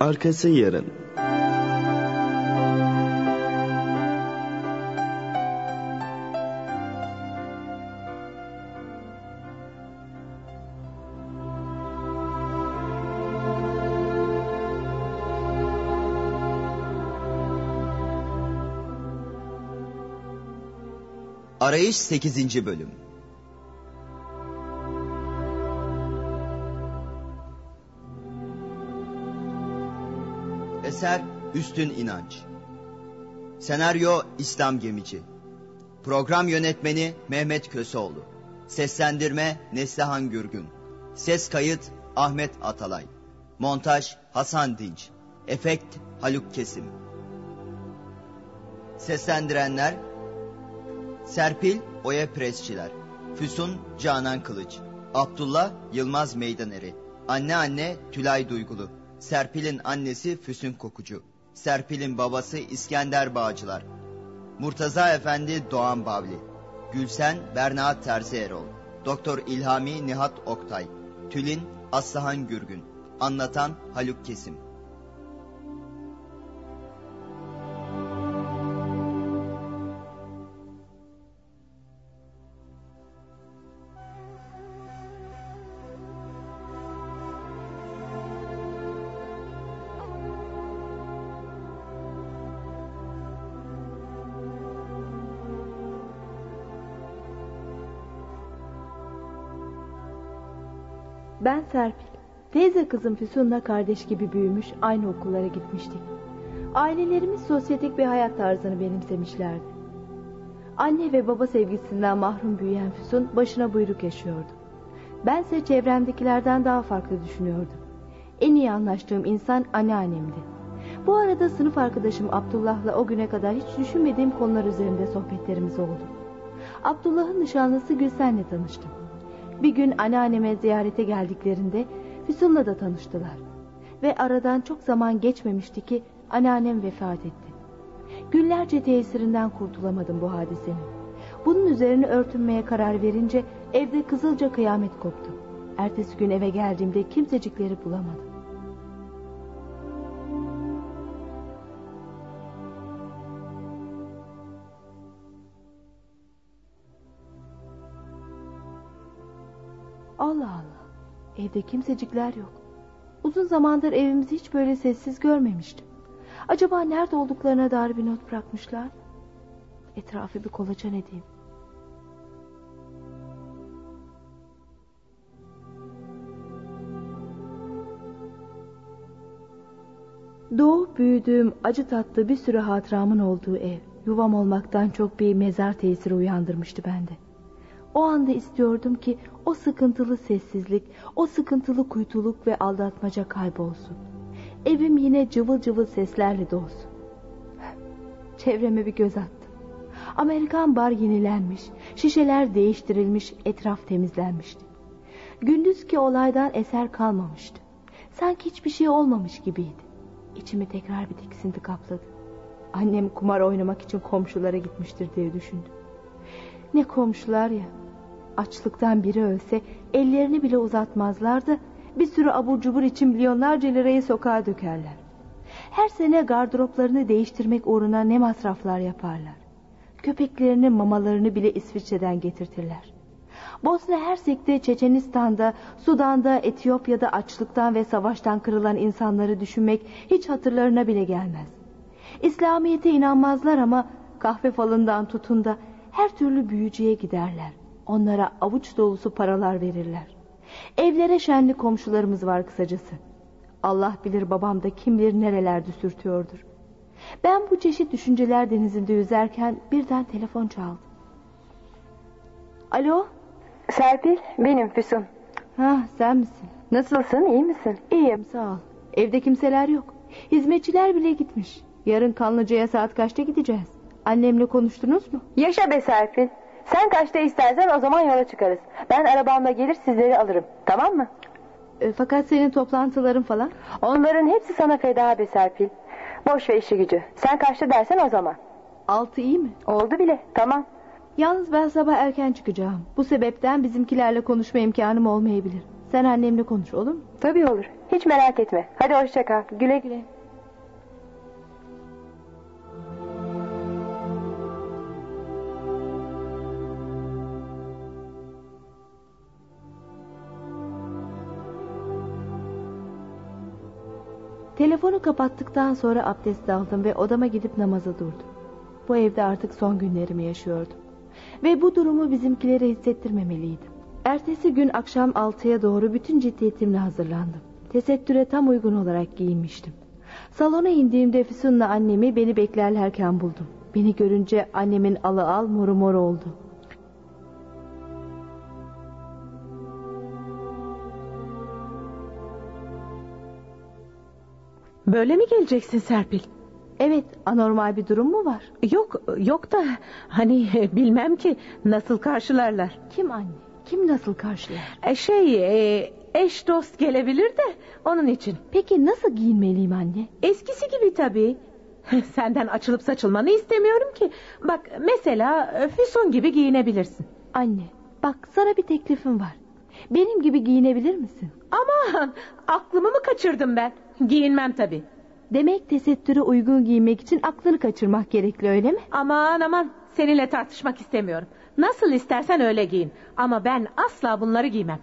Arkası yarın. Arayış 8. Bölüm. Eser Üstün İnanç. Senaryo İslam Gemici. Program Yönetmeni Mehmet Köseoğlu. Seslendirme Neslihan Gürgün. Ses kayıt Ahmet Atalay. Montaj Hasan Dinç. Efekt Haluk Kesim. Seslendirenler Serpil Oya Presçiler. Füsun Canan Kılıç. Abdullah Yılmaz Meydaneri. Anne anne Tülay Duygulu. Serpil'in annesi Füsun Kokucu. Serpil'in babası İskender Bağcılar. Murtaza Efendi Doğan Bavli. Gülsen Berna Terzi Doktor İlhami Nihat Oktay. Tülin Aslıhan Gürgün. Anlatan Haluk Kesim Ben Serpil. Teyze kızım Füsun'la kardeş gibi büyümüş, aynı okullara gitmiştik. Ailelerimiz sosyetik bir hayat tarzını benimsemişlerdi. Anne ve baba sevgisinden mahrum büyüyen Füsun başına buyruk yaşıyordu. Bense çevremdekilerden daha farklı düşünüyordum. En iyi anlaştığım insan anneannemdi. Bu arada sınıf arkadaşım Abdullah'la o güne kadar hiç düşünmediğim konular üzerinde sohbetlerimiz oldu. Abdullah'ın nişanlısı Gülsen'le tanıştım. Bir gün anneanneme ziyarete geldiklerinde Füsun'la da tanıştılar. Ve aradan çok zaman geçmemişti ki anneannem vefat etti. Günlerce tesirinden kurtulamadım bu hadisenin. Bunun üzerine örtünmeye karar verince evde kızılca kıyamet koptu. Ertesi gün eve geldiğimde kimsecikleri bulamadım. Evde kimsecikler yok. Uzun zamandır evimizi hiç böyle sessiz görmemiştim. Acaba nerede olduklarına dair bir not bırakmışlar? Etrafı bir kolaçan edeyim. Doğup büyüdüğüm acı tatlı bir sürü hatıramın olduğu ev, yuvam olmaktan çok bir mezar tesiri uyandırmıştı bende. O anda istiyordum ki o sıkıntılı sessizlik, o sıkıntılı kuytuluk ve aldatmaca kaybolsun. Evim yine cıvıl cıvıl seslerle dolsun. Çevreme bir göz attım. Amerikan bar yenilenmiş, şişeler değiştirilmiş, etraf temizlenmişti. Gündüzki olaydan eser kalmamıştı. Sanki hiçbir şey olmamış gibiydi. İçimi tekrar bir tiksinti kapladı. Annem kumar oynamak için komşulara gitmiştir diye düşündüm. Ne komşular ya. Açlıktan biri ölse ellerini bile uzatmazlardı. Bir sürü abur cubur için milyonlarca lirayı sokağa dökerler. Her sene gardıroplarını değiştirmek uğruna ne masraflar yaparlar. Köpeklerinin mamalarını bile İsviçre'den getirtirler. Bosna Hersek'te, Çeçenistan'da, Sudan'da, Etiyopya'da açlıktan ve savaştan kırılan insanları düşünmek hiç hatırlarına bile gelmez. İslamiyet'e inanmazlar ama kahve falından tutun da her türlü büyücüye giderler. Onlara avuç dolusu paralar verirler. Evlere şenli komşularımız var kısacası. Allah bilir babam da kim bilir nerelerde sürtüyordur. Ben bu çeşit düşünceler denizinde yüzerken birden telefon çaldı. Alo? Serpil, benim Füsun. Ha, sen misin? Nasılsın, iyi misin? İyiyim, sağ ol. Evde kimseler yok. Hizmetçiler bile gitmiş. Yarın Kanlıca'ya saat kaçta gideceğiz? Annemle konuştunuz mu? Yaşa be Serpil. Sen kaçta istersen o zaman yola çıkarız. Ben arabamla gelir sizleri alırım. Tamam mı? E, fakat senin toplantıların falan? Onların hepsi sana feda be Serpil. Boş ve işi gücü. Sen kaçta dersen o zaman. Altı iyi mi? Oldu bile. Tamam. Yalnız ben sabah erken çıkacağım. Bu sebepten bizimkilerle konuşma imkanım olmayabilir. Sen annemle konuş olur mu? Tabii olur. Hiç merak etme. Hadi hoşça kal. Güle güle. Telefonu kapattıktan sonra abdest aldım ve odama gidip namaza durdum. Bu evde artık son günlerimi yaşıyordum. Ve bu durumu bizimkilere hissettirmemeliydim. Ertesi gün akşam altıya doğru bütün ciddiyetimle hazırlandım. Tesettüre tam uygun olarak giyinmiştim. Salona indiğimde Füsun'la annemi beni beklerlerken buldum. Beni görünce annemin alı al moru mor oldu. Böyle mi geleceksin Serpil? Evet anormal bir durum mu var? Yok yok da hani bilmem ki nasıl karşılarlar. Kim anne? Kim nasıl karşılar? E, şey e, eş dost gelebilir de onun için. Peki nasıl giyinmeliyim anne? Eskisi gibi tabii. Senden açılıp saçılmanı istemiyorum ki. Bak mesela e, Füsun gibi giyinebilirsin. Anne bak sana bir teklifim var. Benim gibi giyinebilir misin? Aman aklımı mı kaçırdım ben? Giyinmem tabii. Demek tesettüre uygun giymek için aklını kaçırmak gerekli öyle mi? Aman aman seninle tartışmak istemiyorum. Nasıl istersen öyle giyin. Ama ben asla bunları giymem.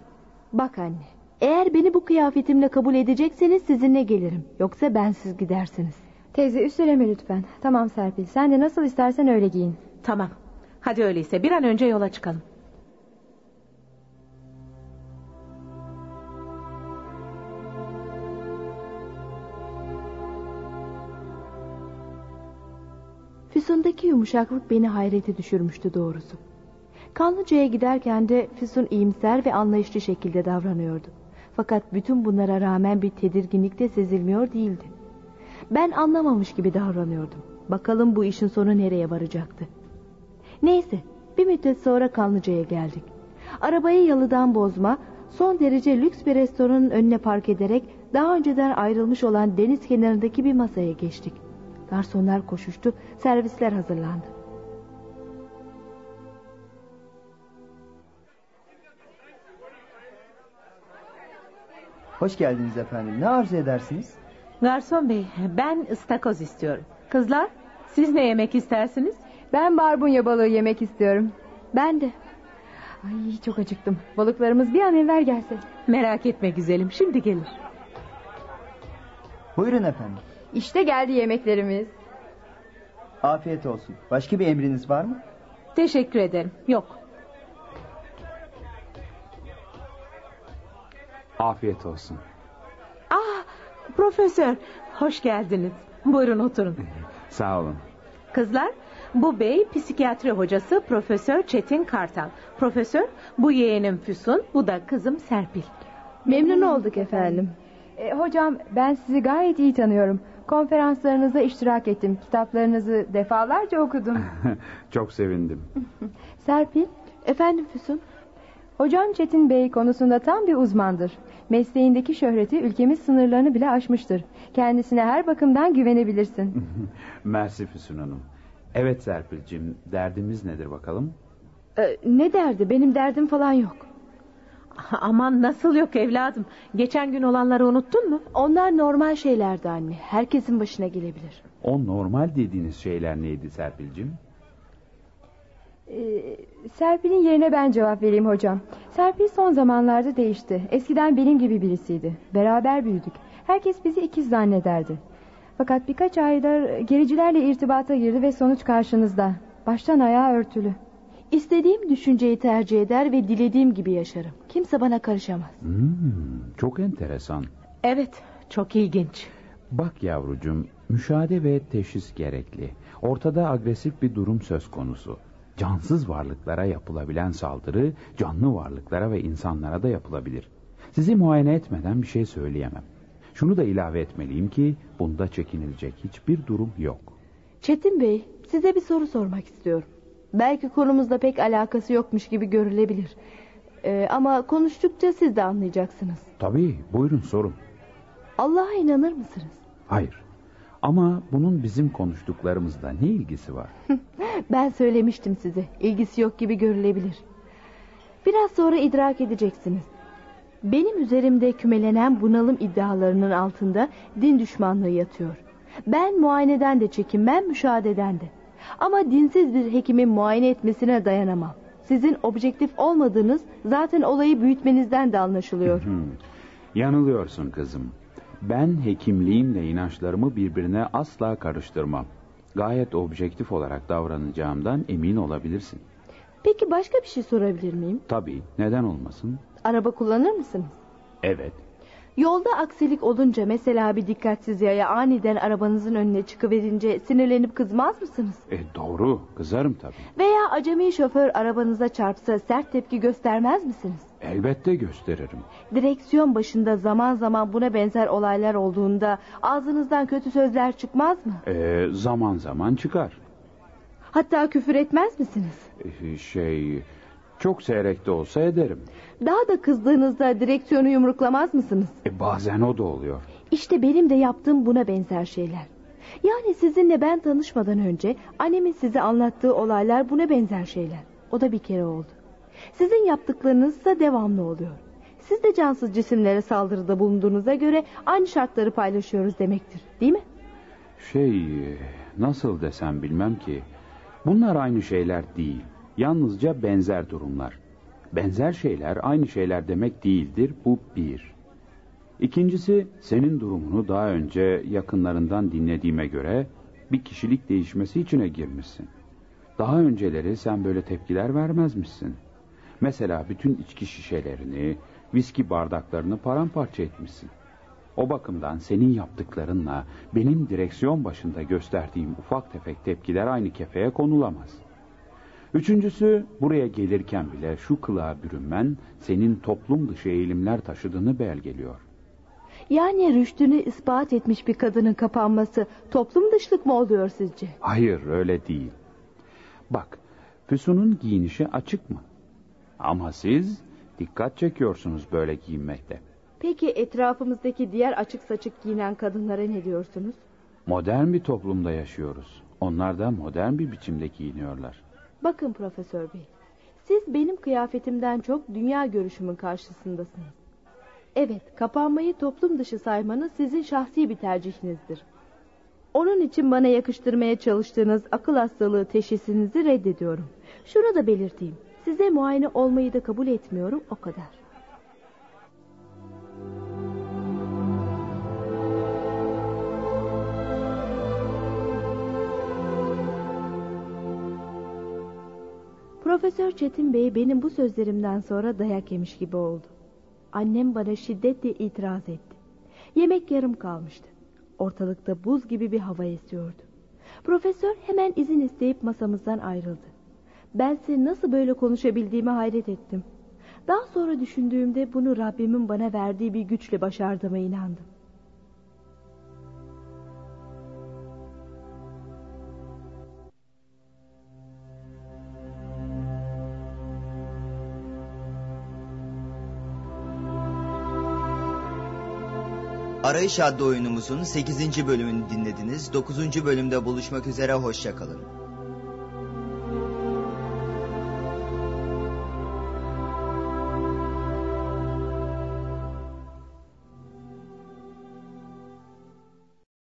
Bak anne eğer beni bu kıyafetimle kabul edecekseniz sizinle gelirim. Yoksa bensiz gidersiniz. Teyze üsteleme lütfen. Tamam Serpil sen de nasıl istersen öyle giyin. Tamam. Hadi öyleyse bir an önce yola çıkalım. Füsun'daki yumuşaklık beni hayrete düşürmüştü doğrusu. Kanlıca'ya giderken de Füsun iyimser ve anlayışlı şekilde davranıyordu. Fakat bütün bunlara rağmen bir tedirginlik de sezilmiyor değildi. Ben anlamamış gibi davranıyordum. Bakalım bu işin sonu nereye varacaktı. Neyse bir müddet sonra Kanlıca'ya geldik. Arabayı yalıdan bozma, son derece lüks bir restoranın önüne park ederek daha önceden ayrılmış olan deniz kenarındaki bir masaya geçtik. Garsonlar koşuştu, servisler hazırlandı. Hoş geldiniz efendim. Ne arzu edersiniz? Garson bey ben ıstakoz istiyorum. Kızlar siz ne yemek istersiniz? Ben barbunya balığı yemek istiyorum. Ben de. Ay çok acıktım. Balıklarımız bir an evvel gelse. Merak etme güzelim şimdi gelir. Buyurun efendim. İşte geldi yemeklerimiz. Afiyet olsun. Başka bir emriniz var mı? Teşekkür ederim. Yok. Afiyet olsun. Ah profesör hoş geldiniz. Buyurun oturun. Sağ olun. Kızlar bu bey psikiyatri hocası Profesör Çetin Kartal. Profesör bu yeğenim Füsun bu da kızım Serpil. Memnun olduk efendim. E, hocam ben sizi gayet iyi tanıyorum. Konferanslarınızda iştirak ettim. Kitaplarınızı defalarca okudum. Çok sevindim. Serpil, Efendim Füsun? hocam Çetin Bey konusunda tam bir uzmandır. Mesleğindeki şöhreti ülkemiz sınırlarını bile aşmıştır. Kendisine her bakımdan güvenebilirsin. Mersi Füsun Hanım. Evet Serpil'cim derdimiz nedir bakalım? Ee, ne derdi? Benim derdim falan yok. Aman nasıl yok evladım. Geçen gün olanları unuttun mu? Onlar normal şeylerdi anne. Herkesin başına gelebilir. O normal dediğiniz şeyler neydi Serpil'cim? Ee, Serpil'in yerine ben cevap vereyim hocam. Serpil son zamanlarda değişti. Eskiden benim gibi birisiydi. Beraber büyüdük. Herkes bizi ikiz zannederdi. Fakat birkaç aydır gericilerle irtibata girdi ve sonuç karşınızda. Baştan ayağa örtülü. İstediğim düşünceyi tercih eder ve dilediğim gibi yaşarım. Kimse bana karışamaz. Hmm, çok enteresan. Evet çok ilginç. Bak yavrucum müşahede ve teşhis gerekli. Ortada agresif bir durum söz konusu. Cansız varlıklara yapılabilen saldırı canlı varlıklara ve insanlara da yapılabilir. Sizi muayene etmeden bir şey söyleyemem. Şunu da ilave etmeliyim ki bunda çekinilecek hiçbir durum yok. Çetin Bey, size bir soru sormak istiyorum. Belki konumuzla pek alakası yokmuş gibi görülebilir. Ee, ama konuştukça siz de anlayacaksınız. Tabii buyurun sorun. Allah'a inanır mısınız? Hayır. Ama bunun bizim konuştuklarımızla ne ilgisi var? ben söylemiştim size. İlgisi yok gibi görülebilir. Biraz sonra idrak edeceksiniz. Benim üzerimde kümelenen bunalım iddialarının altında din düşmanlığı yatıyor. Ben muayeneden de çekinmem, müşahededen de. Ama dinsiz bir hekimin muayene etmesine dayanamam. Sizin objektif olmadığınız zaten olayı büyütmenizden de anlaşılıyor. Yanılıyorsun kızım. Ben hekimliğimle inançlarımı birbirine asla karıştırmam. Gayet objektif olarak davranacağımdan emin olabilirsin. Peki başka bir şey sorabilir miyim? Tabii, neden olmasın? Araba kullanır mısınız? Evet. Yolda aksilik olunca mesela bir dikkatsiz yaya aniden arabanızın önüne çıkıverince sinirlenip kızmaz mısınız? E doğru, kızarım tabii. Veya acemi şoför arabanıza çarpsa sert tepki göstermez misiniz? Elbette gösteririm. Direksiyon başında zaman zaman buna benzer olaylar olduğunda ağzınızdan kötü sözler çıkmaz mı? E, zaman zaman çıkar. Hatta küfür etmez misiniz? E, şey, çok seyrek de olsa ederim. Daha da kızdığınızda direksiyonu yumruklamaz mısınız? E, bazen o da oluyor. İşte benim de yaptığım buna benzer şeyler. Yani sizinle ben tanışmadan önce annemin size anlattığı olaylar buna benzer şeyler. O da bir kere oldu. Sizin yaptıklarınız da devamlı oluyor. Siz de cansız cisimlere saldırıda bulunduğunuza göre aynı şartları paylaşıyoruz demektir. Değil mi? Şey, nasıl desem bilmem ki. Bunlar aynı şeyler değil. Yalnızca benzer durumlar. Benzer şeyler aynı şeyler demek değildir. Bu bir. İkincisi senin durumunu daha önce yakınlarından dinlediğime göre bir kişilik değişmesi içine girmişsin. Daha önceleri sen böyle tepkiler vermezmişsin. Mesela bütün içki şişelerini, viski bardaklarını paramparça etmişsin. O bakımdan senin yaptıklarınla benim direksiyon başında gösterdiğim ufak tefek tepkiler aynı kefeye konulamaz. Üçüncüsü buraya gelirken bile şu kılığa bürünmen senin toplum dışı eğilimler taşıdığını belgeliyor. Yani rüştünü ispat etmiş bir kadının kapanması toplum dışlık mı oluyor sizce? Hayır öyle değil. Bak Füsun'un giyinişi açık mı? Ama siz dikkat çekiyorsunuz böyle giyinmekte. Peki etrafımızdaki diğer açık saçık giyinen kadınlara ne diyorsunuz? Modern bir toplumda yaşıyoruz. Onlar da modern bir biçimde giyiniyorlar. Bakın Profesör Bey, siz benim kıyafetimden çok dünya görüşümün karşısındasınız. Evet, kapanmayı toplum dışı saymanız sizin şahsi bir tercihinizdir. Onun için bana yakıştırmaya çalıştığınız akıl hastalığı teşhisinizi reddediyorum. Şunu da belirteyim. Size muayene olmayı da kabul etmiyorum o kadar. Profesör Çetin Bey benim bu sözlerimden sonra dayak yemiş gibi oldu. Annem bana şiddetle itiraz etti. Yemek yarım kalmıştı. Ortalıkta buz gibi bir hava esiyordu. Profesör hemen izin isteyip masamızdan ayrıldı. Bense nasıl böyle konuşabildiğime hayret ettim. Daha sonra düşündüğümde bunu Rabbimin bana verdiği bir güçle başardığıma inandım. Arayış adlı oyunumuzun 8. bölümünü dinlediniz. 9. bölümde buluşmak üzere hoşçakalın.